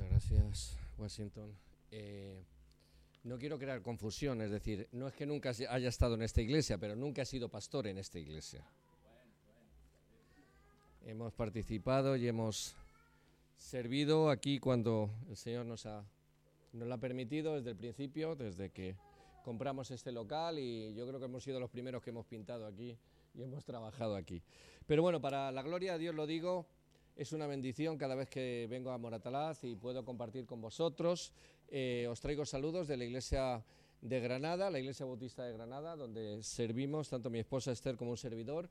Muchas gracias, Washington. Eh, no quiero crear confusión, es decir, no es que nunca haya estado en esta iglesia, pero nunca he sido pastor en esta iglesia. Hemos participado y hemos servido aquí cuando el Señor nos, ha, nos lo ha permitido desde el principio, desde que compramos este local y yo creo que hemos sido los primeros que hemos pintado aquí y hemos trabajado aquí. Pero bueno, para la gloria de Dios lo digo, es una bendición cada vez que vengo a Moratalaz y puedo compartir con vosotros. Eh, os traigo saludos de la iglesia de Granada, la iglesia bautista de Granada, donde servimos tanto mi esposa Esther como un servidor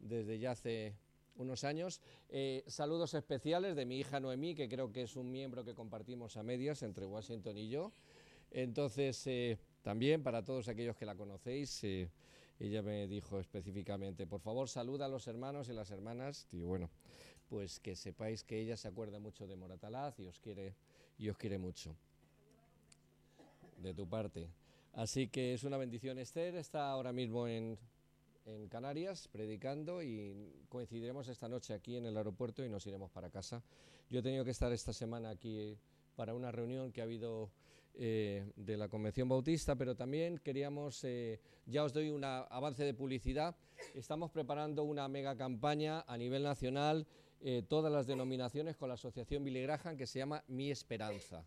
desde ya hace unos años. Eh, saludos especiales de mi hija Noemí, que creo que es un miembro que compartimos a medias entre Washington y yo. Entonces, eh, también para todos aquellos que la conocéis, eh, ella me dijo específicamente, por favor, saluda a los hermanos y las hermanas. Y bueno, pues que sepáis que ella se acuerda mucho de Moratalaz y os quiere, y os quiere mucho. De tu parte. Así que es una bendición. Esther está ahora mismo en en Canarias predicando y coincidiremos esta noche aquí en el aeropuerto y nos iremos para casa. Yo he tenido que estar esta semana aquí para una reunión que ha habido eh, de la Convención Bautista, pero también queríamos, eh, ya os doy un avance de publicidad, estamos preparando una mega campaña a nivel nacional, eh, todas las denominaciones con la Asociación Billy que se llama Mi Esperanza.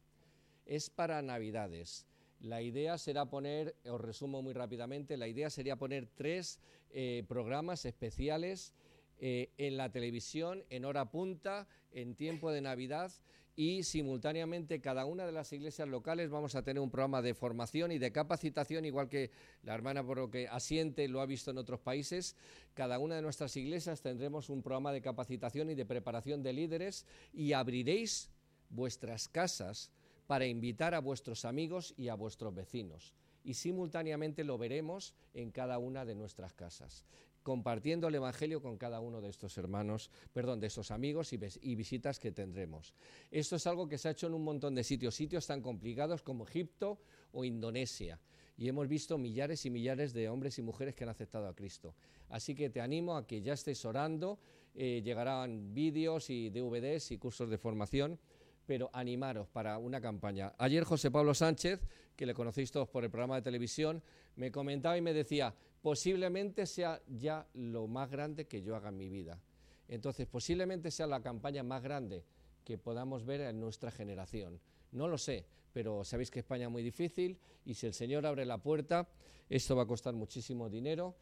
Es para Navidades. La idea será poner, os resumo muy rápidamente, la idea sería poner tres eh, programas especiales eh, en la televisión en hora punta, en tiempo de Navidad y simultáneamente cada una de las iglesias locales vamos a tener un programa de formación y de capacitación, igual que la hermana por lo que asiente lo ha visto en otros países. Cada una de nuestras iglesias tendremos un programa de capacitación y de preparación de líderes y abriréis vuestras casas para invitar a vuestros amigos y a vuestros vecinos. Y simultáneamente lo veremos en cada una de nuestras casas, compartiendo el Evangelio con cada uno de estos hermanos, perdón, de estos amigos y, visitas que tendremos. Esto es algo que se ha hecho en un montón de sitios, sitios tan complicados como Egipto o Indonesia y hemos visto millares y millares de hombres y mujeres que han aceptado a Cristo. Así que te animo a que ya estés orando, eh, llegarán vídeos y DVDs y cursos de formación pero animaros para una campaña. Ayer José Pablo Sánchez, que le conocéis todos por el programa de televisión, me comentaba y me decía, posiblemente sea ya lo más grande que yo haga en mi vida. Entonces, posiblemente sea la campaña más grande que podamos ver en nuestra generación. No lo sé, pero sabéis que España es muy difícil y si el Señor abre la puerta, esto va a costar muchísimo dinero,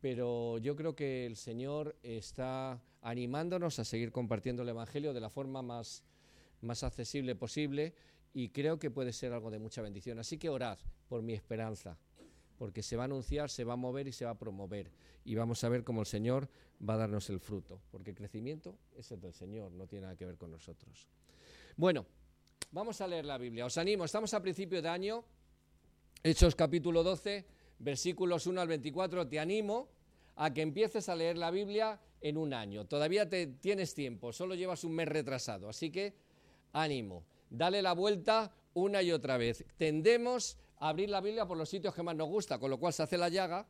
pero yo creo que el Señor está animándonos a seguir compartiendo el Evangelio de la forma más más accesible posible y creo que puede ser algo de mucha bendición. Así que orad por mi esperanza, porque se va a anunciar, se va a mover y se va a promover. Y vamos a ver cómo el Señor va a darnos el fruto, porque el crecimiento es el del Señor, no tiene nada que ver con nosotros. Bueno, vamos a leer la Biblia. Os animo, estamos a principio de año, Hechos capítulo 12, versículos 1 al 24, te animo a que empieces a leer la Biblia en un año. Todavía te tienes tiempo, solo llevas un mes retrasado, así que ánimo, dale la vuelta una y otra vez. Tendemos abrir la Biblia por los sitios que más nos gusta, con lo cual se hace la llaga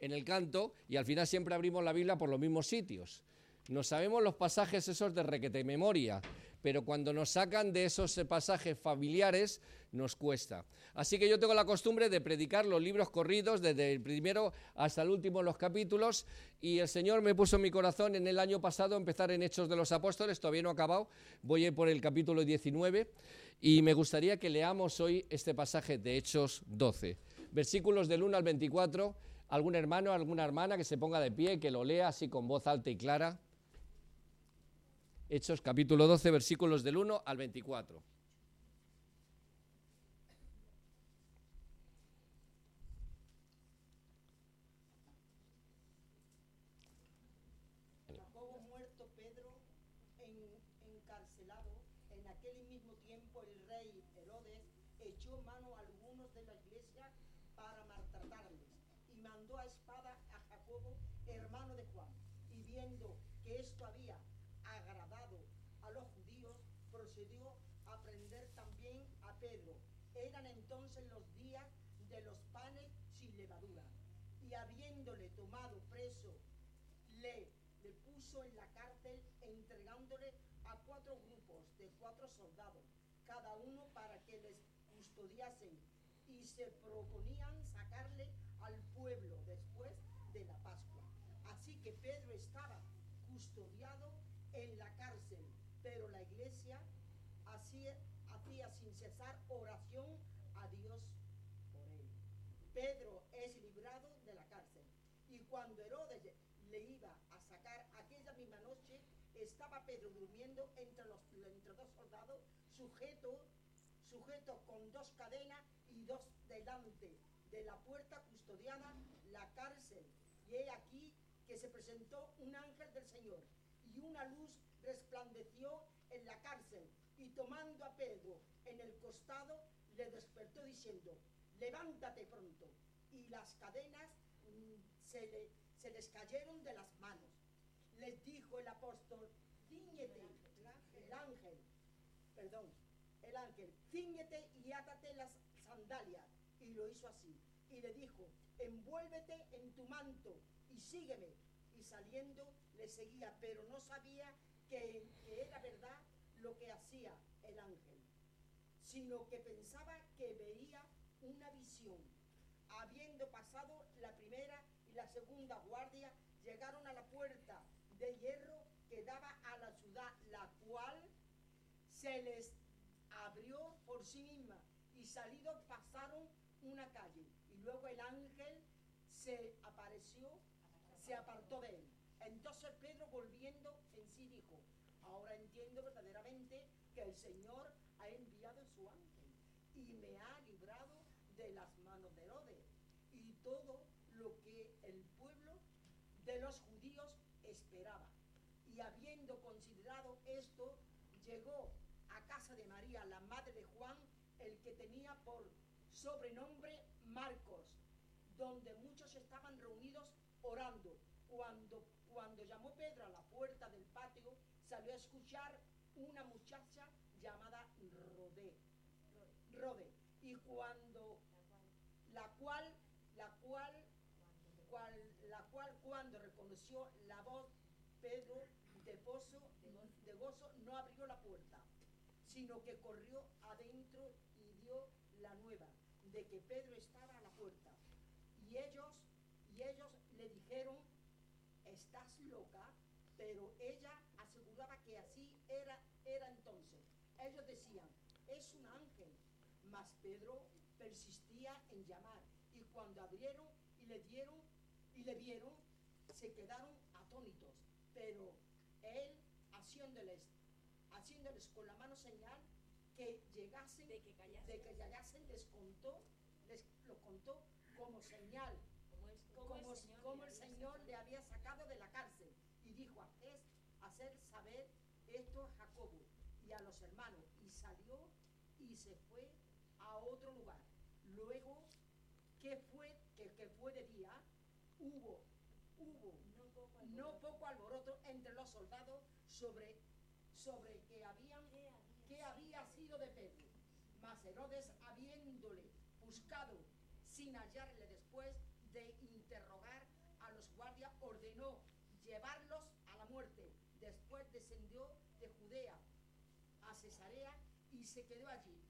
en el canto y al final siempre abrimos la Biblia por los mismos sitios. No sabemos los pasajes esos de requete memoria, pero cuando nos sacan de esos pasajes familiares nos cuesta. Así que yo tengo la costumbre de predicar los libros corridos desde el primero hasta el último los capítulos y el Señor me puso en mi corazón en el año pasado empezar en Hechos de los Apóstoles, todavía no he acabado, voy a ir por el capítulo 19 y me gustaría que leamos hoy este pasaje de Hechos 12, versículos del 1 al 24, algún hermano, alguna hermana que se ponga de pie, que lo lea así con voz alta y clara. Hechos capítulo 12, versículos del 1 al 24. Jacobo muerto Pedro, encarcelado, en aquel mismo tiempo el rey Herodes echó mano a algunos de la iglesia para maltratarles y mandó a espada a Jacobo, hermano de Juan, y viendo que esto había procedió a prender también a Pedro. Eran entonces los días de los panes sin levadura. Habiéndole tomado preso, le, le puso en la cárcel entregándole a cuatro grupos de cuatro soldados, cada uno para que les custodiasen y se proponían sacarle al pueblo después de la Pascua. Así que Pedro estaba custodiado en la cárcel, pero la iglesia hacía, hacía sin cesar oración a Dios por él. Pedro es librado de la cárcel y cuando Herodes le iba a sacar aquella misma noche, estaba Pedro durmiendo entre, los, entre dos soldados, sujeto, sujeto con dos cadenas y dos delante de la puerta custodiada la cárcel. Y he aquí que se presentó un ángel del Señor y una luz resplandeció en la cárcel y tomando a Pedro en el costado le despertó diciendo, levántate pronto. Y las cadenas se, le, se les cayeron de las manos. Les dijo el apóstol, ciñete, el ángel, perdón, el ángel, ciñete y átate las sandalias. Y lo hizo así. Y le dijo, envuélvete en tu manto y sígueme. Y saliendo le seguía, pero no sabía que, que era verdad lo que hacía el ángel, sino que pensaba que veía una visión. Habiendo pasado la primera la segunda guardia, llegaron a la puerta de hierro que daba a la ciudad, la cual se les abrió por sí misma y salidos pasaron una calle y luego el ángel se apareció, se apartó de él. Entonces Pedro volviendo en sí dijo, ahora entiendo verdaderamente que el Señor ha enviado su ángel y me ha librado de las manos de Herodes y todo lo que el pueblo de los judíos esperaba. Y habiendo considerado esto, llegó a casa de María, la madre de Juan, el que tenía por sobrenombre Marcos, donde muchos estaban reunidos orando. Cuando, cuando llamó Pedro a la puerta del patio, salió a escuchar una muchacha llamada Rodé. Rode. Y cuando la cual, la cual, la cual cuando reconoció la voz Pedro de pozo, de gozo, no abrió la puerta, sino que corrió adentro y dio la nueva de que Pedro estaba a la puerta. Y ellos, y ellos le dijeron, estás loca, pero ella aseguraba que así era, era entonces. Ellos decían, es un ángel, mas Pedro persistía en llamar. Y cuando abrieron y le dieron y le vieron, se quedaron atónitos. Pero él, haciéndoles, haciéndoles con la mano señal, que llegasen, De que callasen. de que llegasen, les contó, les lo contó como señal, Como, es, como, el Señor, como le el había Señor sacado. le había sacado de la cárcel. Y dijo, haced, hacer saber esto a Jacobo y a los hermanos. Y salió y se fue a otro lugar. Luego, que fue, que, que fue de día, hubo, hubo No poco no alboroto. poco alboroto entre los soldados sobre, sobre que habían ¿Qué había que había sido de Pedro. Mas Herodes, habiéndole buscado sin hallarle después de interrogar a los guardias, ordenó llevarlos a la muerte. Después descendió de Judea a Cesarea y se quedó allí.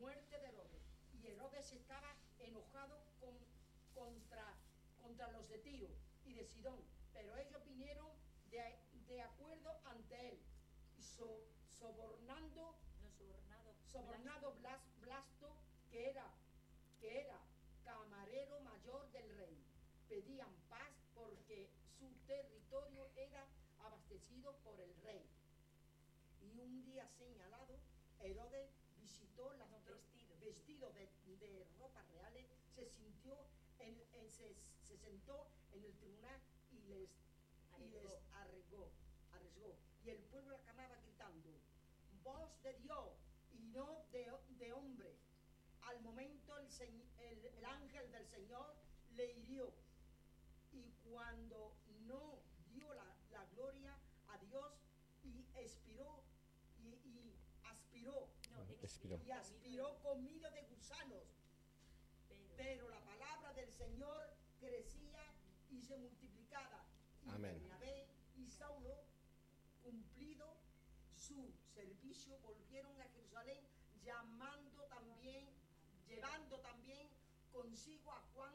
Muerte de Herodes. Y Herodes estaba enojado contra los de Tiro y de Sidón. Pero ellos vinieron de, de acuerdo ante él, so- sobornando No sobornado. sobornado Blas- Blasto, que era, que era camarero mayor del rey. Pedían paz porque su territorio era abastecido por el rey. Y un día señalado, Herodes visitó las No, tro- vestido. vestido de, de ropas reales, se sintió, en, en- se, se sentó en el tribunal y les, y les arregó, arriesgó. Y el pueblo aclamaba gritando, voz de Dios y no de, de hombre. Al momento el, el- el ángel del Señor le hirió y cuando no dio la, la gloria a Dios y expiró y, y aspiró No, Expiró. y aspiró comido de gusanos. Pero la palabra del Señor crecía y se multiplicaba. Y Amén. Bernabé y Saulo, cumplido su servicio, volvieron a Jerusalén llamando también, llevando también consigo a Juan,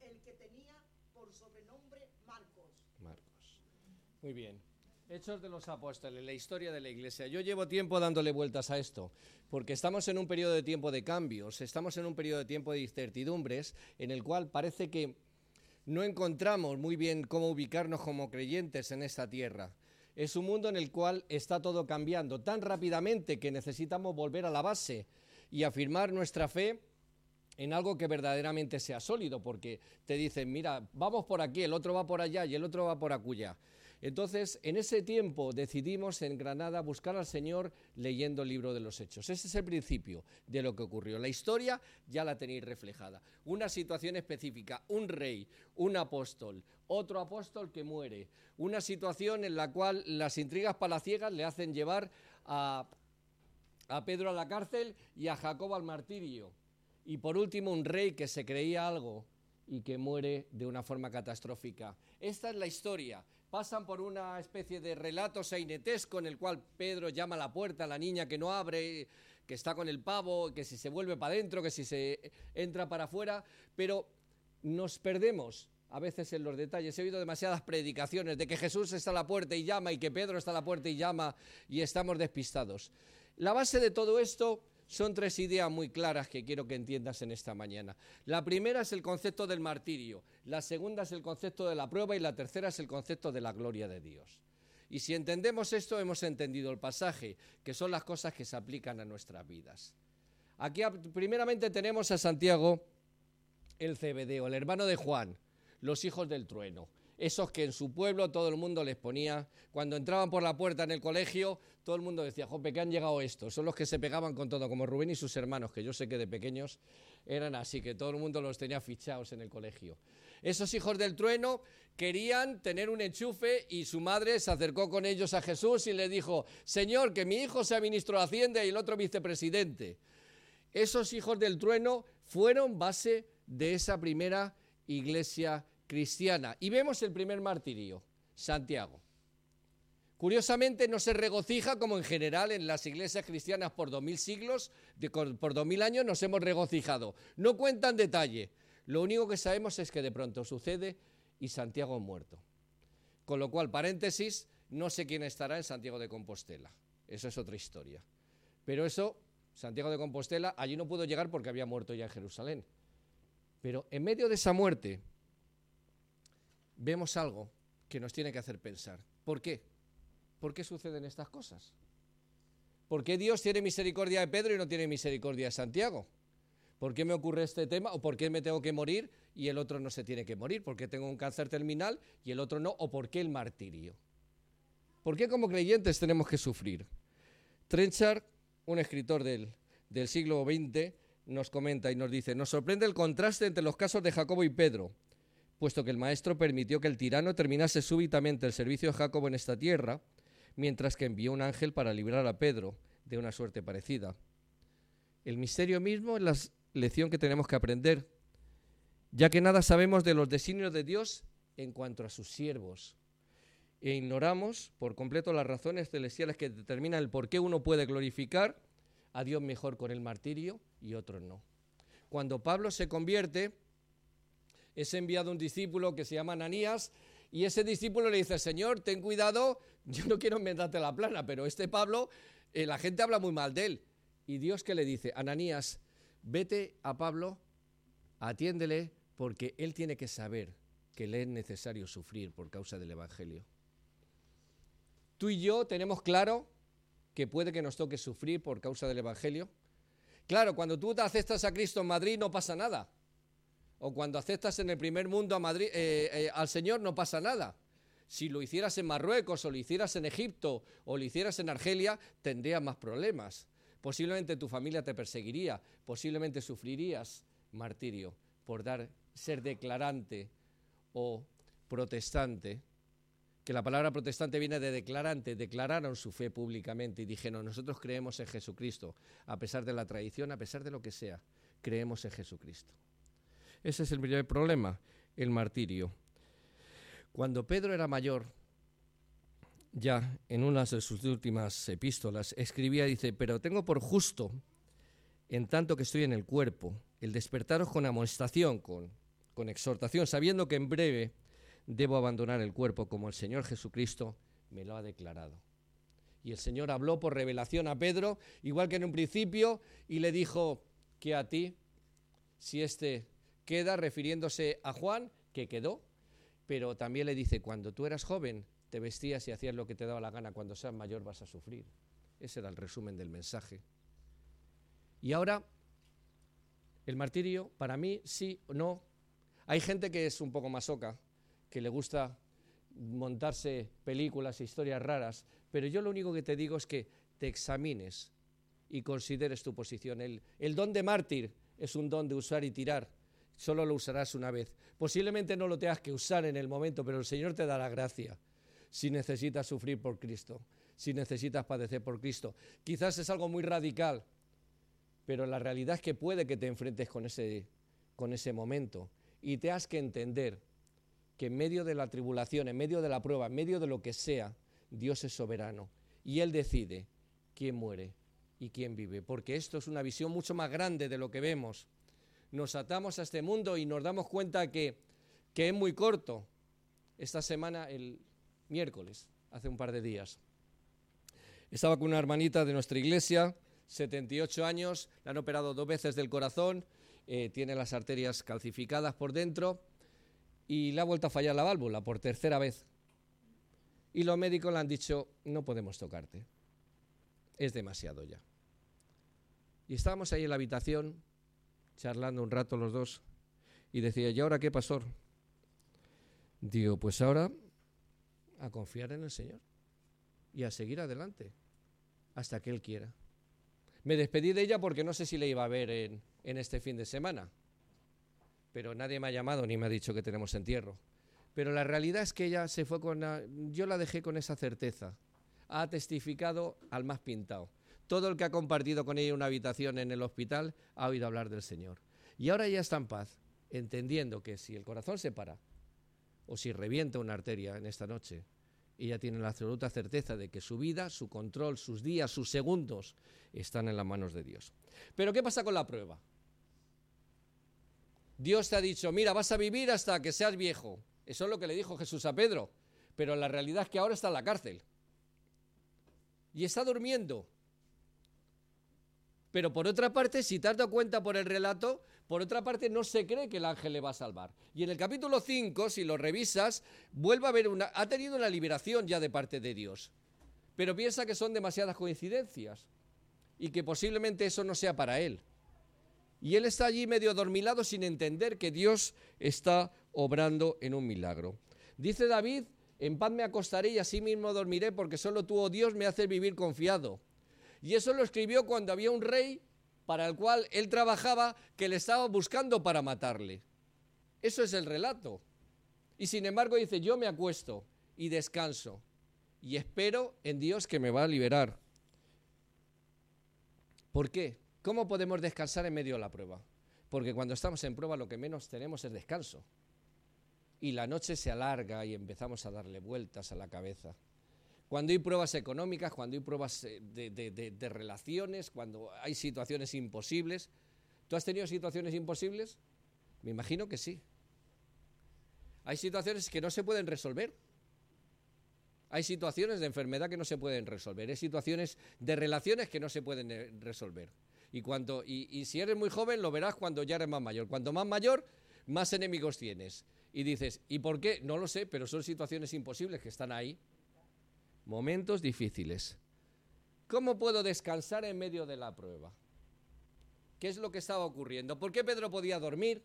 el que tenía por sobrenombre Marcos. Marcos. Muy bien. Hechos de los Apóstoles, la historia de la Iglesia. Yo llevo tiempo dándole vueltas a esto, porque estamos en un periodo de tiempo de cambios, estamos en un periodo de tiempo de incertidumbres, en el cual parece que no encontramos muy bien cómo ubicarnos como creyentes en esta tierra. Es un mundo en el cual está todo cambiando tan rápidamente que necesitamos volver a la base y afirmar nuestra fe en algo que verdaderamente sea sólido, porque te dicen, mira, vamos por aquí, el otro va por allá y el otro va por acullá. Entonces, en ese tiempo decidimos en Granada buscar al Señor leyendo el libro de los Hechos. Ese es el principio de lo que ocurrió. La historia ya la tenéis reflejada. Una situación específica, un rey, un apóstol, otro apóstol que muere. Una situación en la cual las intrigas palaciegas le hacen llevar a, Pedro a la cárcel y a Jacob al martirio. Y por último, un rey que se creía algo y que muere de una forma catastrófica. Esta es la historia pasan por una especie de relato sainetesco en el cual Pedro llama a la puerta a la niña que no abre, que está con el pavo, que si se vuelve para adentro, que si se entra para afuera, pero nos perdemos a veces en los detalles. He oído demasiadas predicaciones de que Jesús está a la puerta y llama y que Pedro está a la puerta y llama y estamos despistados. La base de todo esto son tres ideas muy claras que quiero que entiendas en esta mañana. La primera es el concepto del martirio, la segunda es el concepto de la prueba y la tercera es el concepto de la gloria de Dios. Y si entendemos esto, hemos entendido el pasaje, que son las cosas que se aplican a nuestras vidas. Aquí primeramente tenemos a Santiago el Cebedeo, el hermano de Juan, los hijos del trueno esos que en su pueblo todo el mundo les ponía, cuando entraban por la puerta en el colegio, todo el mundo decía, jope, que han llegado estos, son los que se pegaban con todo, como Rubén y sus hermanos, que yo sé que de pequeños eran así, que todo el mundo los tenía fichados en el colegio. Esos hijos del trueno querían tener un enchufe y su madre se acercó con ellos a Jesús y le dijo, Señor, que mi hijo sea ministro de Hacienda y el otro vicepresidente. Esos hijos del trueno fueron base de esa primera iglesia cristiana. Y vemos el primer martirio, Santiago. Curiosamente no se regocija como en general en las iglesias cristianas por dos mil siglos, por dos mil años nos hemos regocijado. No cuentan detalle. Lo único que sabemos es que de pronto sucede y Santiago ha muerto. Con lo cual, paréntesis, no sé quién estará en Santiago de Compostela. Eso es otra historia. Pero eso, Santiago de Compostela, allí no pudo llegar porque había muerto ya en Jerusalén. Pero en medio de esa muerte, vemos algo que nos tiene que hacer pensar. ¿Por qué? ¿Por qué suceden estas cosas? ¿Por qué Dios tiene misericordia de Pedro y no tiene misericordia de Santiago? ¿Por qué me ocurre este tema? ¿O por qué me tengo que morir y el otro no se tiene que morir? ¿Por qué tengo un cáncer terminal y el otro no? ¿O por qué el martirio? ¿Por qué como creyentes tenemos que sufrir? Trenchard, un escritor del, del siglo XX, nos comenta y nos dice, nos sorprende el contraste entre los casos de Jacobo y Pedro puesto que el maestro permitió que el tirano terminase súbitamente el servicio de Jacobo en esta tierra, mientras que envió un ángel para librar a Pedro de una suerte parecida. El misterio mismo es la lección que tenemos que aprender, ya que nada sabemos de los designios de Dios en cuanto a sus siervos, e ignoramos por completo las razones celestiales que determinan el por qué uno puede glorificar a Dios mejor con el martirio y otro no. Cuando Pablo se convierte, es enviado un discípulo que se llama Ananías y ese discípulo le dice, Señor, ten cuidado, yo no quiero inventarte la plana, pero este Pablo, eh, la gente habla muy mal de él. Y Dios que le dice, Ananías, vete a Pablo, atiéndele, porque él tiene que saber que le es necesario sufrir por causa del Evangelio. Tú y yo tenemos claro que puede que nos toque sufrir por causa del Evangelio. Claro, cuando tú te aceptas a Cristo en Madrid no pasa nada o cuando aceptas en el primer mundo a Madrid, eh, eh, al Señor no pasa nada. Si lo hicieras en Marruecos o lo hicieras en Egipto o lo hicieras en Argelia, tendrías más problemas. Posiblemente tu familia te perseguiría, posiblemente sufrirías martirio por dar, ser declarante o protestante, que la palabra protestante viene de declarante, declararon su fe públicamente y dijeron, nosotros creemos en Jesucristo, a pesar de la tradición, a pesar de lo que sea, creemos en Jesucristo. Ese es el primer problema, el martirio. Cuando Pedro era mayor, ya en una de sus últimas epístolas, escribía, dice, pero tengo por justo en tanto que estoy en el cuerpo, el despertaros con amonestación, con, con exhortación, sabiendo que en breve debo abandonar el cuerpo como el Señor Jesucristo me lo ha declarado. Y el Señor habló por revelación a Pedro, igual que en un principio, y le dijo que a ti, si éste queda, refiriéndose a Juan, que quedó, pero también le dice, cuando tú eras joven, te vestías y hacías lo que te daba la gana, cuando seas mayor vas a sufrir. Ese era el resumen del mensaje. Y ahora, el martirio, para mí, sí o no. Hay gente que es un poco masoca, que le gusta montarse películas e historias raras, pero yo lo único que te digo es que te examines y consideres tu posición. El, el don de mártir es un don de usar y tirar. Solo lo usarás una vez. Posiblemente no lo tengas que usar en el momento, pero el Señor te dará gracia si necesitas sufrir por Cristo, si necesitas padecer por Cristo. Quizás es algo muy radical, pero la realidad es que puede que te enfrentes con ese, con ese momento y te has que entender que en medio de la tribulación, en medio de la prueba, en medio de lo que sea, Dios es soberano y Él decide quién muere y quién vive, porque esto es una visión mucho más grande de lo que vemos. Nos atamos a este mundo y nos damos cuenta que, que es muy corto. Esta semana, el miércoles, hace un par de días, estaba con una hermanita de nuestra iglesia, 78 años, la han operado dos veces del corazón, eh, tiene las arterias calcificadas por dentro y le ha vuelto a fallar la válvula por tercera vez. Y los médicos le han dicho, no podemos tocarte, es demasiado ya. Y estábamos ahí en la habitación, charlando un rato los dos, y decía, ¿y ahora qué, pastor? Digo, pues ahora a confiar en el Señor y a seguir adelante hasta que Él quiera. Me despedí de ella porque no sé si le iba a ver en, en este fin de semana pero nadie me ha llamado ni me ha dicho que tenemos entierro. Pero la realidad es que ella se fue con... yo la dejé con esa certeza. Ha testificado al más pintado. Todo el que ha compartido con ella una habitación en el hospital ha oído hablar del Señor. Y ahora ella está en paz, entendiendo que si el corazón se para o si revienta una arteria en esta noche, ella tiene la absoluta certeza de que su vida, su control, sus días, sus segundos están en las manos de Dios. Pero ¿qué pasa con la prueba? Dios te ha dicho, mira, vas a vivir hasta que seas viejo. Eso es lo que le dijo Jesús a Pedro. Pero la realidad es que ahora está en la cárcel. Y está durmiendo. Pero por otra parte, si te has dado cuenta por el relato, por otra parte no se cree que el ángel le va a salvar. Y en el capítulo 5, si lo revisas, vuelve a haber una... Ha tenido una liberación ya de parte de Dios. Pero piensa que son demasiadas coincidencias. Y que posiblemente eso no sea para él. Y él está allí medio dormilado sin entender que Dios está obrando en un milagro. Dice David, en paz me acostaré y así mismo dormiré porque solo tú, oh Dios, me haces vivir confiado. Y eso lo escribió cuando había un rey para el cual él trabajaba que le estaba buscando para matarle. Eso es el relato. Y sin embargo dice, yo me acuesto y descanso y espero en Dios que me va a liberar. ¿Por qué? ¿Cómo podemos descansar en medio de la prueba? Porque cuando estamos en prueba lo que menos tenemos es descanso. Y la noche se alarga y empezamos a darle vueltas a la cabeza. Cuando hay pruebas económicas, cuando hay pruebas eh, de, relaciones, cuando hay situaciones imposibles. ¿Tú has tenido situaciones imposibles? Me imagino que sí. Hay situaciones que no se pueden resolver. Hay situaciones de enfermedad que no se pueden resolver. Hay situaciones de relaciones que no se pueden eh, resolver. Y, cuando, y, si eres muy joven lo verás cuando ya eres más mayor. Cuanto más mayor, más enemigos tienes. Y dices, ¿y por qué? No lo sé, pero son situaciones imposibles que están ahí. Momentos difíciles. ¿Cómo puedo descansar en medio de la prueba? ¿Qué es lo que estaba ocurriendo? ¿Por qué Pedro podía dormir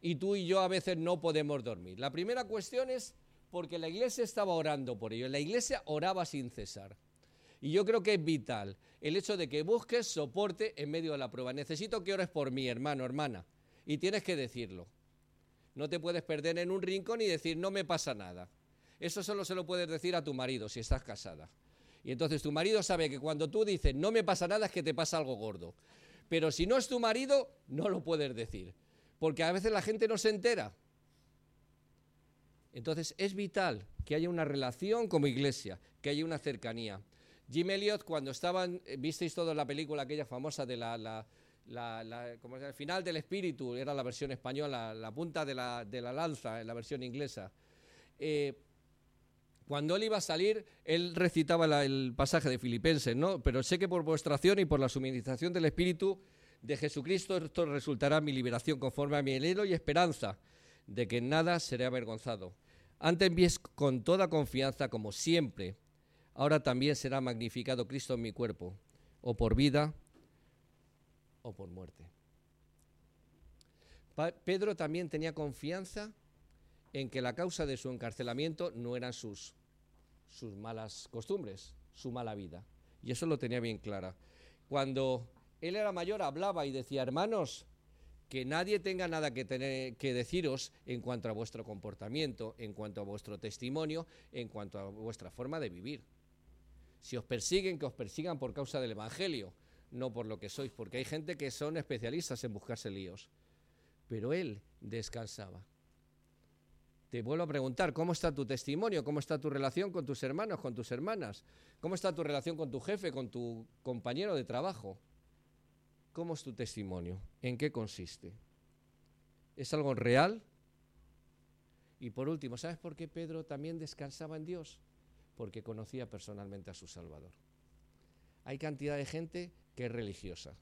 y tú y yo a veces no podemos dormir? La primera cuestión es porque la iglesia estaba orando por ello. La iglesia oraba sin cesar. Y yo creo que es vital el hecho de que busques soporte en medio de la prueba. Necesito que ores por mí, hermano, hermana. Y tienes que decirlo. No te puedes perder en un rincón y decir, no me pasa nada. Eso solo se lo puedes decir a tu marido si estás casada. Y entonces tu marido sabe que cuando tú dices, no me pasa nada, es que te pasa algo gordo. Pero si no es tu marido, no lo puedes decir. Porque a veces la gente no se entera. Entonces es vital que haya una relación como iglesia, que haya una cercanía. Jim Elliot, cuando estaban, eh, visteis toda la película aquella famosa de la, la, la- ¿cómo se llama? el final del espíritu, era la versión española, la punta de la, de la lanza, en la versión inglesa. Eh, cuando él iba a salir, él recitaba el pasaje de Filipenses, ¿no? Pero sé que por vuestra acción y por la suministración del Espíritu de Jesucristo esto resultará mi liberación conforme a mi anhelo y esperanza de que en nada seré avergonzado. Antes bien con toda confianza, como siempre, ahora también será magnificado Cristo en mi cuerpo, o por vida o por muerte. Pedro también tenía confianza en que la causa de su encarcelamiento no eran sus, sus malas costumbres, su mala vida. Y eso lo tenía bien clara. Cuando él era mayor hablaba y decía, hermanos, que nadie tenga nada que, tener, que deciros en cuanto a vuestro comportamiento, en cuanto a vuestro testimonio, en cuanto a vuestra forma de vivir. Si os persiguen, que os persigan por causa del Evangelio, no por lo que sois, porque hay gente que son especialistas en buscarse líos. Pero él descansaba. Te vuelvo a preguntar, ¿cómo está tu testimonio? ¿Cómo está tu relación con tus hermanos, con tus hermanas? ¿Cómo está tu relación con tu jefe, con tu compañero de trabajo? ¿Cómo es tu testimonio? ¿En qué consiste? ¿Es algo real? Y por último, ¿sabes por qué Pedro también descansaba en Dios? Porque conocía personalmente a su Salvador. Hay cantidad de gente que es religiosa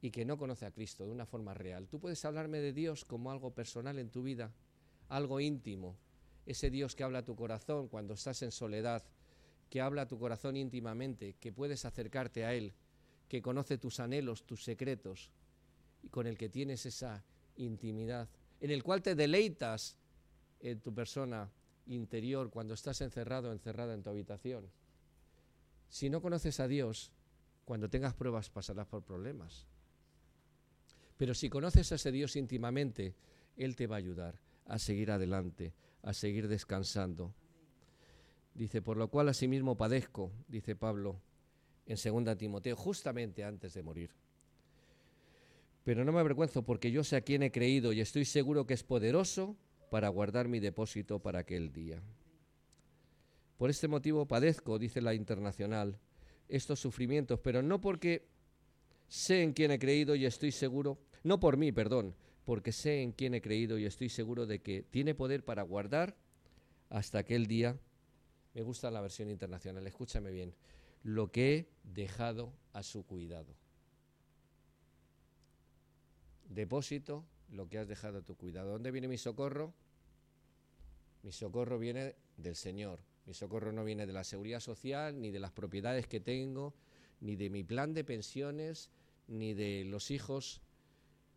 y que no conoce a Cristo de una forma real. Tú puedes hablarme de Dios como algo personal en tu vida, algo íntimo, ese Dios que habla a tu corazón cuando estás en soledad, que habla a tu corazón íntimamente, que puedes acercarte a Él, que conoce tus anhelos, tus secretos, y con el que tienes esa intimidad, en el cual te deleitas en tu persona interior cuando estás encerrado, encerrada en tu habitación. Si no conoces a Dios, cuando tengas pruebas pasarás por problemas. Pero si conoces a ese Dios íntimamente, Él te va a ayudar a seguir adelante, a seguir descansando. Dice, por lo cual asimismo padezco, dice Pablo en 2 Timoteo, justamente antes de morir. Pero no me avergüenzo porque yo sé a quién he creído y estoy seguro que es poderoso para guardar mi depósito para aquel día. Por este motivo padezco, dice la internacional, estos sufrimientos, pero no porque sé en quién he creído y estoy seguro, no por mí, perdón, porque sé en quién he creído y estoy seguro de que tiene poder para guardar hasta aquel día. Me gusta la versión internacional, escúchame bien, lo que he dejado a su cuidado. Depósito, lo que has dejado a tu cuidado. ¿Dónde viene mi socorro? Mi socorro viene del Señor. Mi socorro no viene de la seguridad social, ni de las propiedades que tengo, ni de mi plan de pensiones, ni de los hijos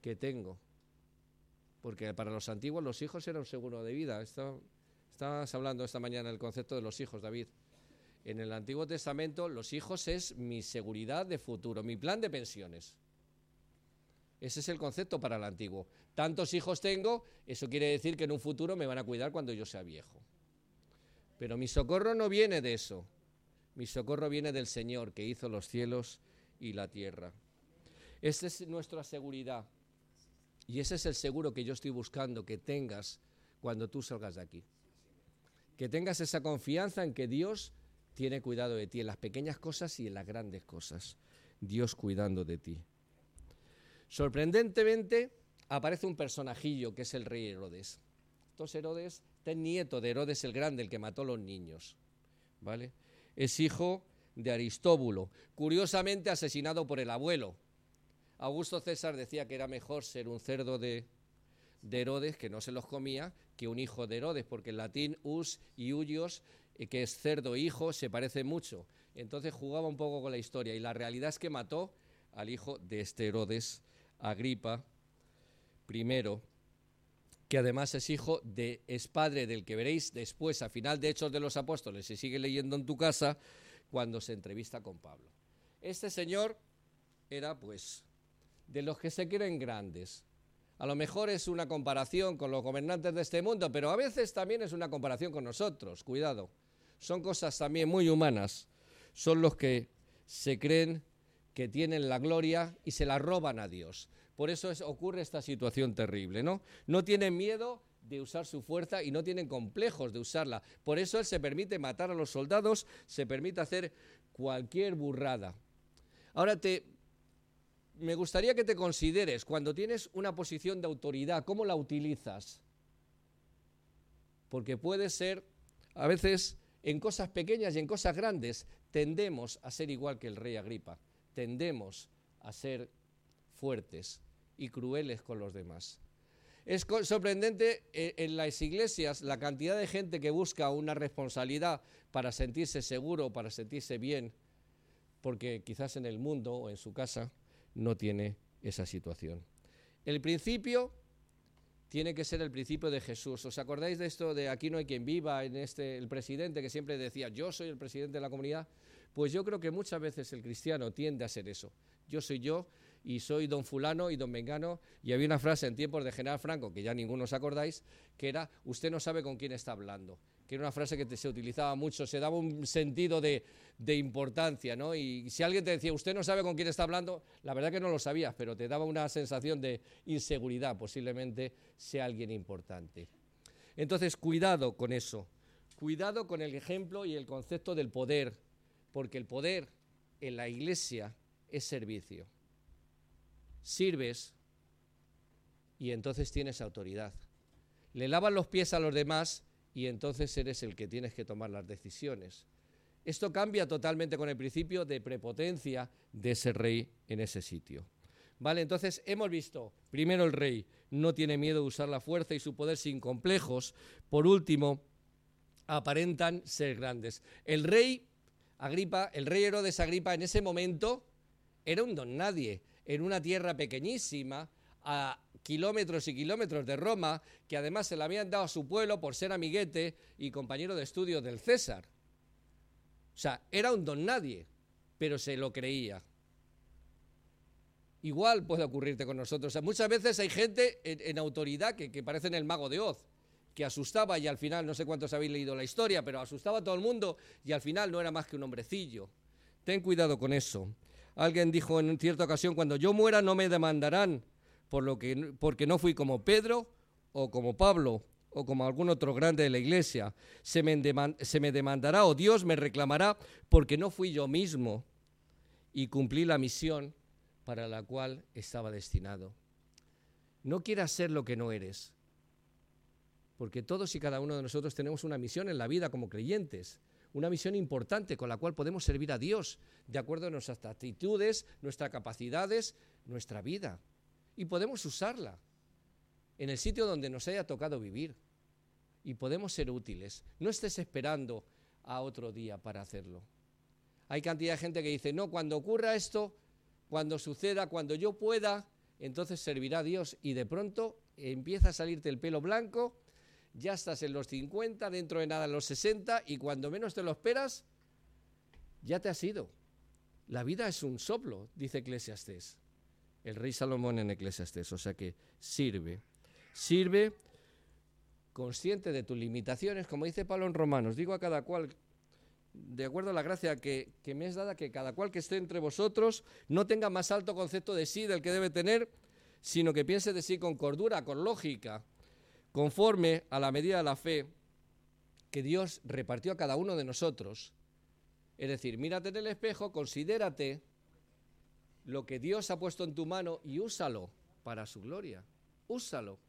que tengo. Porque para los antiguos los hijos eran un seguro de vida. Estabas hablando esta mañana del concepto de los hijos, David. En el Antiguo Testamento los hijos es mi seguridad de futuro, mi plan de pensiones. Ese es el concepto para el antiguo. Tantos hijos tengo, eso quiere decir que en un futuro me van a cuidar cuando yo sea viejo. Pero mi socorro no viene de eso. Mi socorro viene del Señor que hizo los cielos y la tierra. Esa es nuestra seguridad. Y ese es el seguro que yo estoy buscando que tengas cuando tú salgas de aquí. Que tengas esa confianza en que Dios tiene cuidado de ti en las pequeñas cosas y en las grandes cosas. Dios cuidando de ti. Sorprendentemente aparece un personajillo que es el rey Herodes. Estos Herodes, este nieto de Herodes el Grande, el que mató a los niños. ¿Vale? Es hijo de Aristóbulo, curiosamente asesinado por el abuelo. Augusto César decía que era mejor ser un cerdo de, de Herodes, que no se los comía, que un hijo de Herodes, porque en latín us y huyos, eh, que es cerdo e hijo, se parece mucho. Entonces jugaba un poco con la historia y la realidad es que mató al hijo de este Herodes, Agripa I, que además es hijo de, es padre del que veréis después, a final de Hechos de los Apóstoles, se sigue leyendo en tu casa, cuando se entrevista con Pablo. Este señor era, pues, de los que se creen grandes. A lo mejor es una comparación con los gobernantes de este mundo, pero a veces también es una comparación con nosotros, cuidado. Son cosas también muy humanas. Son los que se creen que tienen la gloria y se la roban a Dios. Por eso es, ocurre esta situación terrible, ¿no? No tienen miedo de usar su fuerza y no tienen complejos de usarla. Por eso él se permite matar a los soldados, se permite hacer cualquier burrada. Ahora te me gustaría que te consideres cuando tienes una posición de autoridad, ¿cómo la utilizas? Porque puede ser, a veces, en cosas pequeñas y en cosas grandes, tendemos a ser igual que el rey Agripa, tendemos a ser fuertes y crueles con los demás. Es sorprendente eh, en las iglesias la cantidad de gente que busca una responsabilidad para sentirse seguro, para sentirse bien, porque quizás en el mundo o en su casa no tiene esa situación. El principio tiene que ser el principio de Jesús. ¿Os acordáis de esto de aquí no hay quien viva en este el presidente que siempre decía, "Yo soy el presidente de la comunidad"? Pues yo creo que muchas veces el cristiano tiende a ser eso. Yo soy yo y soy don fulano y don Mengano. Y había una frase en tiempos de General Franco, que ya ninguno os acordáis, que era, usted no sabe con quién está hablando. Que era una frase que se utilizaba mucho, se daba un sentido de, de importancia, ¿no? Y si alguien te decía, usted no sabe con quién está hablando, la verdad que no lo sabías, pero te daba una sensación de inseguridad, posiblemente sea alguien importante. Entonces, cuidado con eso, cuidado con el ejemplo y el concepto del poder, porque el poder en la iglesia es servicio sirves y entonces tienes autoridad. Le lavas los pies a los demás y entonces eres el que tienes que tomar las decisiones. Esto cambia totalmente con el principio de prepotencia de ese rey en ese sitio. Vale, entonces hemos visto, primero el rey no tiene miedo de usar la fuerza y su poder sin complejos. Por último, aparentan ser grandes. El rey Agripa, el rey Herodes Agripa en ese momento era un don nadie en una tierra pequeñísima, kilómetros y kilómetros de Roma, que además se la habían dado a su pueblo por ser amiguete y compañero de estudio del César. O sea, era un don nadie, pero se lo creía. Igual puede ocurrirte con nosotros. muchas veces hay gente en, autoridad que, que parecen el mago de Oz, que asustaba y al final, no sé cuántos habéis leído la historia, pero asustaba a todo el mundo y al final no era más que un hombrecillo. Ten cuidado con eso. Alguien dijo en cierta ocasión, cuando yo muera no me demandarán por lo que, porque no fui como Pedro o como Pablo o como algún otro grande de la iglesia. Se me, se me demandará o Dios me reclamará porque no fui yo mismo y cumplí la misión para la cual estaba destinado. No quieras ser lo que no eres, porque todos y cada uno de nosotros tenemos una misión en la vida como creyentes una misión importante con la cual podemos servir a Dios de acuerdo a nuestras actitudes, nuestras capacidades, nuestra vida. Y podemos usarla en el sitio donde nos haya tocado vivir. Y podemos ser útiles. No estés esperando a otro día para hacerlo. Hay cantidad de gente que dice, no, cuando ocurra esto, cuando suceda, cuando yo pueda, entonces servirá a Dios. Y de pronto empieza a salirte el pelo blanco ya estás en los 50, dentro de nada en los 60 y cuando menos te lo esperas, ya te has ido. La vida es un soplo, dice Eclesiastés. El rey Salomón en Eclesiastés, o sea que sirve. Sirve consciente de tus limitaciones, como dice Pablo en Romanos. Digo a cada cual, de acuerdo a la gracia que, que me es dada, que cada cual que esté entre vosotros no tenga más alto concepto de sí del que debe tener, sino que piense de sí con cordura, con lógica, conforme a la medida de la fe que Dios repartió a cada uno de nosotros. Es decir, mírate en el espejo, considérate lo que Dios ha puesto en tu mano y úsalo para su gloria. Úsalo.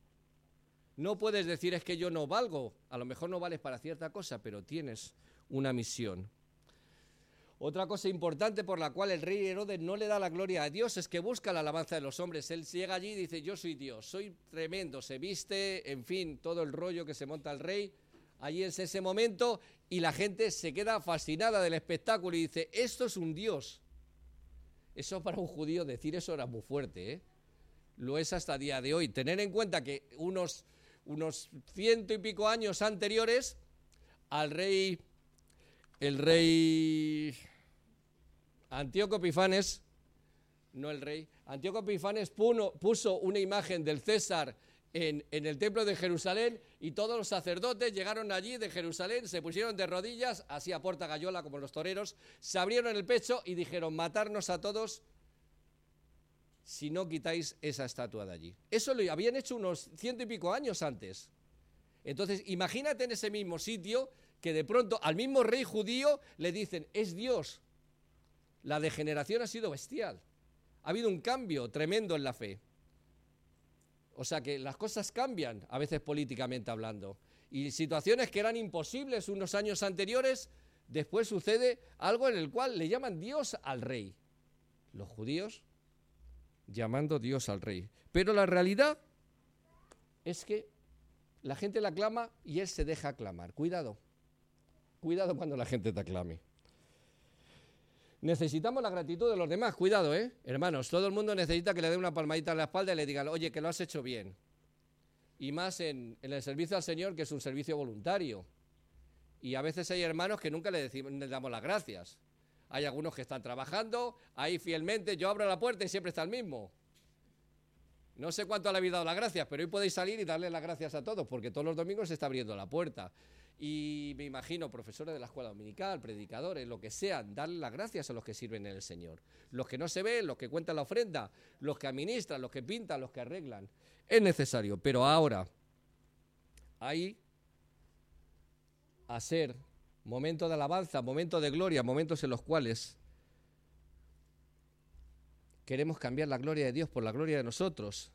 No puedes decir es que yo no valgo, a lo mejor no vales para cierta cosa, pero tienes una misión. Otra cosa importante por la cual el rey Herodes no le da la gloria a Dios es que busca la alabanza de los hombres. Él llega allí y dice, yo soy Dios, soy tremendo, se viste, en fin, todo el rollo que se monta el rey. Allí es ese momento y la gente se queda fascinada del espectáculo y dice, esto es un Dios. Eso para un judío decir eso era muy fuerte, ¿eh? Lo es hasta día de hoy. Tener en cuenta que unos, unos ciento y pico años anteriores al rey el rey Antíoco Epifanes, no el rey, Antíoco Epifanes puso una imagen del César en, el templo de Jerusalén y todos los sacerdotes llegaron allí de Jerusalén, se pusieron de rodillas, así a puerta gallola como los toreros, se abrieron el pecho y dijeron, matarnos a todos si no quitáis esa estatua de allí. Eso lo habían hecho unos ciento y pico años antes. Entonces, imagínate en ese mismo sitio que de pronto al mismo rey judío le dicen, es Dios. La degeneración ha sido bestial. Ha habido un cambio tremendo en la fe. O sea que las cosas cambian, a veces políticamente hablando. Y situaciones que eran imposibles unos años anteriores, después sucede algo en el cual le llaman Dios al rey. Los judíos llamando Dios al rey. Pero la realidad es que la gente la aclama y él se deja aclamar. Cuidado, cuidado cuando la gente te aclame. Necesitamos la gratitud de los demás, cuidado, ¿eh? Hermanos, todo el mundo necesita que le dé una palmadita en la espalda y le digan, oye, que lo has hecho bien. Y más en, el servicio al Señor, que es un servicio voluntario. Y a veces hay hermanos que nunca le, decimos, damos las gracias. Hay algunos que están trabajando ahí fielmente, yo abro la puerta y siempre está el mismo. No sé cuánto le habéis dado las gracias, pero hoy podéis salir y darle las gracias a todos, porque todos los domingos se está abriendo la puerta. Y me imagino, profesores de la escuela dominical, predicadores, lo que sean, darle las gracias a los que sirven en el Señor. Los que no se ven, los que cuentan la ofrenda, los que administran, los que pintan, los que arreglan. Es necesario, pero ahora hay a ser momento de alabanza, momento de gloria, momentos en los cuales queremos cambiar la gloria de Dios por la gloria de nosotros.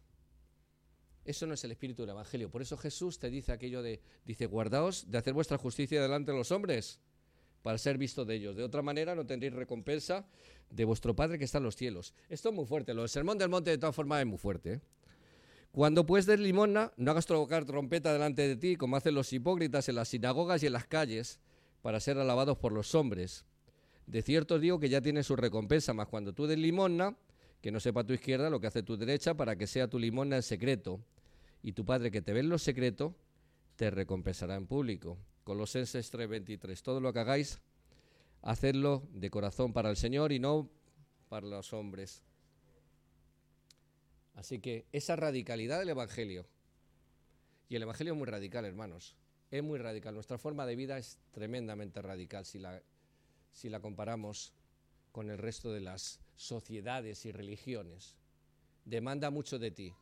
Eso no es el espíritu del Evangelio. Por eso Jesús te dice aquello de, dice, guardaos de hacer vuestra justicia delante de los hombres para ser visto de ellos. De otra manera no tendréis recompensa de vuestro Padre que está en los cielos. Esto es muy fuerte. Lo del sermón del monte de todas formas es muy fuerte. ¿eh? Cuando pues des limosna, no hagas tocar trompeta delante de ti, como hacen los hipócritas en las sinagogas y en las calles, para ser alabados por los hombres. De cierto digo que ya tiene su recompensa, mas cuando tú des limosna, que no sepa tu izquierda lo que hace tu derecha para que sea tu limosna en secreto. Y tu Padre que te ve en lo secreto, te recompensará en público. Colosenses 3:23. Todo lo que hagáis, hacedlo de corazón para el Señor y no para los hombres. Así que esa radicalidad del Evangelio, y el Evangelio es muy radical, hermanos, es muy radical. Nuestra forma de vida es tremendamente radical si la, si la comparamos con el resto de las sociedades y religiones. Demanda mucho de ti,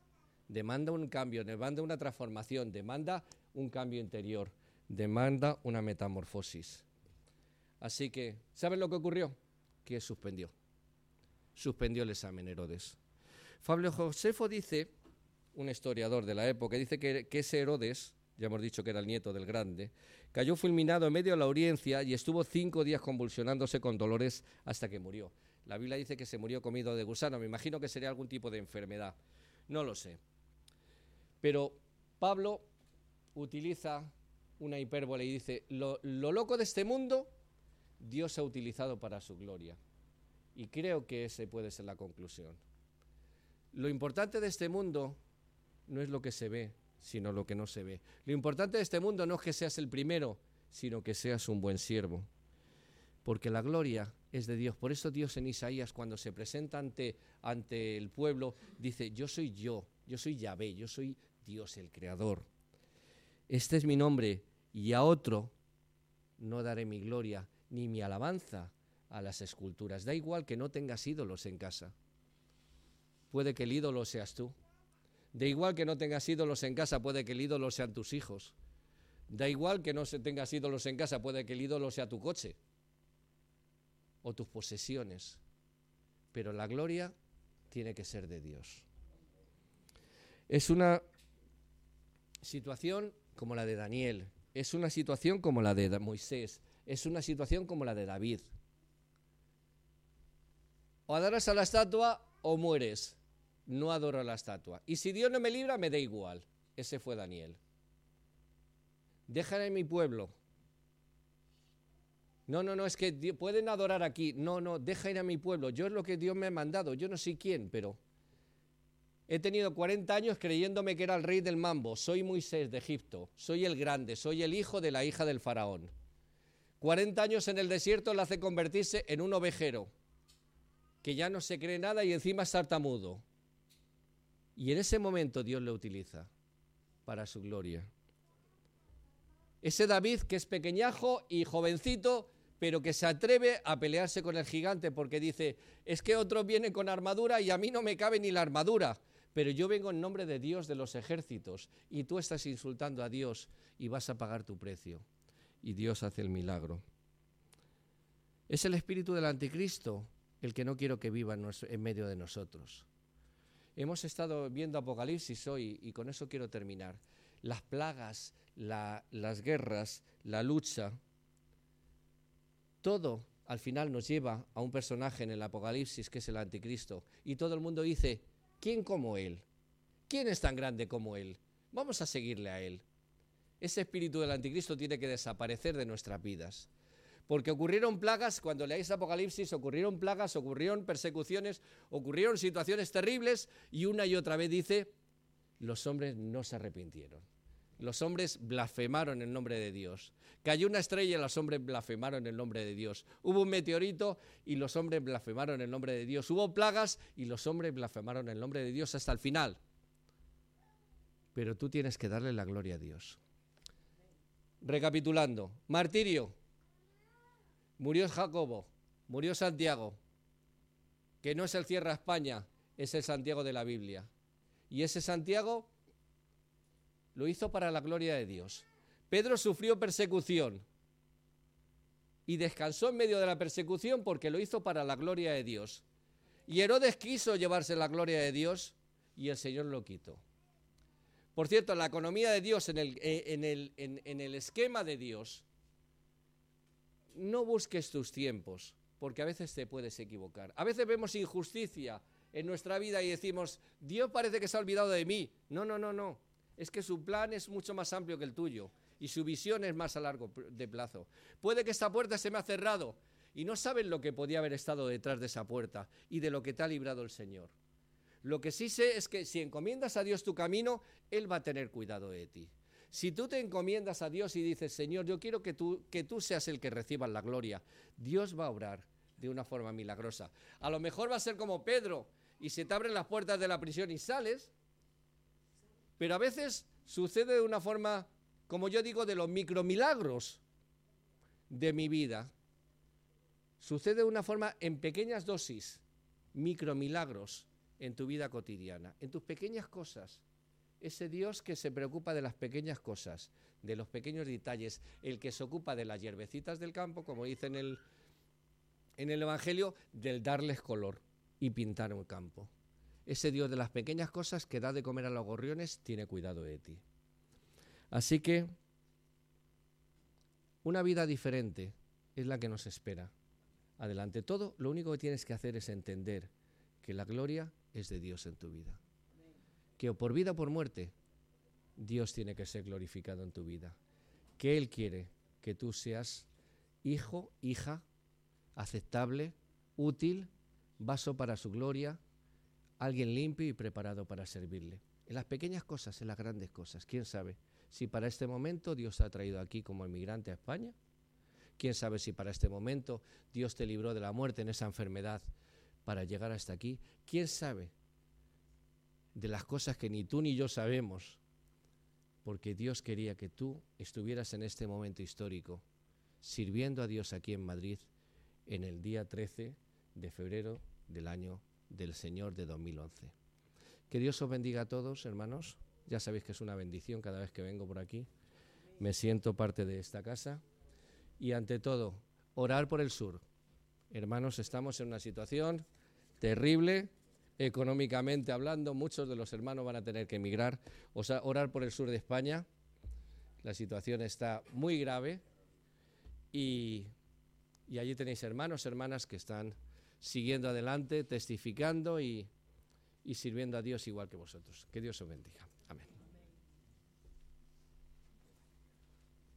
demanda un cambio, demanda una transformación, demanda un cambio interior, demanda una metamorfosis. Así que, ¿saben lo que ocurrió? Que suspendió. Suspendió el examen Herodes. Fabio Josefo dice, un historiador de la época, dice que, que ese Herodes, ya hemos dicho que era el nieto del grande, Cayó fulminado en medio de la audiencia y estuvo cinco días convulsionándose con dolores hasta que murió. La Biblia dice que se murió comido de gusano. Me imagino que sería algún tipo de enfermedad. No lo sé. Pero Pablo utiliza una hipérbole y dice, lo, lo loco de este mundo, Dios ha utilizado para su gloria. Y creo que esa puede ser la conclusión. Lo importante de este mundo no es lo que se ve, sino lo que no se ve. Lo importante de este mundo no es que seas el primero, sino que seas un buen siervo. Porque la gloria es de Dios. Por eso Dios en Isaías, cuando se presenta ante, ante el pueblo, dice, yo soy yo, yo soy Yahvé, yo soy Dios el Creador. Este es mi nombre y a otro no daré mi gloria ni mi alabanza a las esculturas. Da igual que no tengas ídolos en casa. Puede que el ídolo seas tú. Da igual que no tengas ídolos en casa, puede que el ídolo sean tus hijos. Da igual que no tengas ídolos en casa, puede que el ídolo sea tu coche o tus posesiones. Pero la gloria tiene que ser de Dios. Es una situación como la de Daniel, es una situación como la de Moisés, es una situación como la de David. O adoras a la estatua o mueres no adoro la estatua. Y si Dios no me libra, me da igual. Ese fue Daniel. En mi pueblo. No, no, no, es que pueden adorar aquí. No, no, deja ir a mi pueblo. Yo es lo que Dios me ha mandado. Yo no sé quién, pero he tenido 40 años creyéndome que era el rey del mambo. Soy Moisés de Egipto. Soy el grande. Soy el hijo de la hija del faraón. 40 años en el desierto le hace convertirse en un ovejero que ya no se cree nada y encima es tartamudo. Y en ese momento Dios le utiliza para su gloria. Ese David que es pequeñajo y jovencito, pero que se atreve a pelearse con el gigante porque dice, es que otros vienen con armadura y a mí no me cabe ni la armadura, pero yo vengo en nombre de Dios de los ejércitos y tú estás insultando a Dios y vas a pagar tu precio. Y Dios hace el milagro. Es el espíritu del anticristo el que no quiero que viva en, medio de nosotros. Hemos estado viendo Apocalipsis hoy y con eso quiero terminar. Las plagas, la- las guerras, la lucha, todo al final nos lleva a un personaje en el Apocalipsis que es el anticristo. Y todo el mundo dice, ¿quién como él? ¿Quién es tan grande como él? Vamos a seguirle a él. Ese espíritu del anticristo tiene que desaparecer de nuestras vidas. Porque ocurrieron plagas, cuando leáis Apocalipsis, ocurrieron plagas, ocurrieron persecuciones, ocurrieron situaciones terribles y una y otra vez dice, los hombres no se arrepintieron. Los hombres blasfemaron el nombre de Dios. Cayó una estrella y los hombres blasfemaron el nombre de Dios. Hubo un meteorito y los hombres blasfemaron el nombre de Dios. Hubo plagas y los hombres blasfemaron el nombre de Dios hasta el final. Pero tú tienes que darle la gloria a Dios. Recapitulando, martirio. Murió Jacobo, murió Santiago, que no es el cierra España, es el Santiago de la Biblia. Y ese Santiago lo hizo para la gloria de Dios. Pedro sufrió persecución y descansó en medio de la persecución porque lo hizo para la gloria de Dios. Y Herodes quiso llevarse la gloria de Dios y el Señor lo quitó. Por cierto, la economía de Dios, en el, eh, en el, en- en el esquema de Dios, no busques tus tiempos, porque a veces te puedes equivocar. A veces vemos injusticia en nuestra vida y decimos, Dios parece que se ha olvidado de mí. No, no, no, no. Es que su plan es mucho más amplio que el tuyo y su visión es más a largo de plazo. Puede que esta puerta se me ha cerrado y no saben lo que podía haber estado detrás de esa puerta y de lo que te ha librado el Señor. Lo que sí sé es que si encomiendas a Dios tu camino, Él va a tener cuidado de ti. Si tú te encomiendas a Dios y dices, Señor, yo quiero que tú, que tú seas el que reciba la gloria, Dios va a obrar de una forma milagrosa. A lo mejor va a ser como Pedro y se te abren las puertas de la prisión y sales, pero a veces sucede de una forma, como yo digo, de los micromilagros de mi vida. Sucede de una forma en pequeñas dosis, micromilagros en tu vida cotidiana, en tus pequeñas cosas. Ese Dios que se preocupa de las pequeñas cosas, de los pequeños detalles, el que se ocupa de las hierbecitas del campo, como dice en el, en el Evangelio, del darles color y pintar un campo. Ese Dios de las pequeñas cosas que da de comer a los gorriones tiene cuidado de ti. Así que una vida diferente es la que nos espera. Adelante todo, lo único que tienes que hacer es entender que la gloria es de Dios en tu vida. Que o por vida o por muerte, Dios tiene que ser glorificado en tu vida. Que Él quiere que tú seas hijo, hija, aceptable, útil, vaso para su gloria, alguien limpio y preparado para servirle. En las pequeñas cosas, en las grandes cosas. ¿Quién sabe si para este momento Dios te ha traído aquí como inmigrante a España? ¿Quién sabe si para este momento Dios te libró de la muerte en esa enfermedad para llegar hasta aquí? ¿Quién sabe de las cosas que ni tú ni yo sabemos? Porque Dios quería que tú estuvieras en este momento histórico, sirviendo a Dios aquí en Madrid en el día 13 de febrero del año del Señor de 2011. Que Dios os bendiga a todos, hermanos. Ya sabéis que es una bendición cada vez que vengo por aquí. Me siento parte de esta casa. Y ante todo, orar por el sur. Hermanos, estamos en una situación terrible, económicamente hablando. Muchos de los hermanos van a tener que emigrar. O sea, orar por el sur de España. La situación está muy grave. Y, y allí tenéis hermanos, hermanas que están siguiendo adelante, testificando y, y sirviendo a Dios igual que vosotros. Que Dios os bendiga.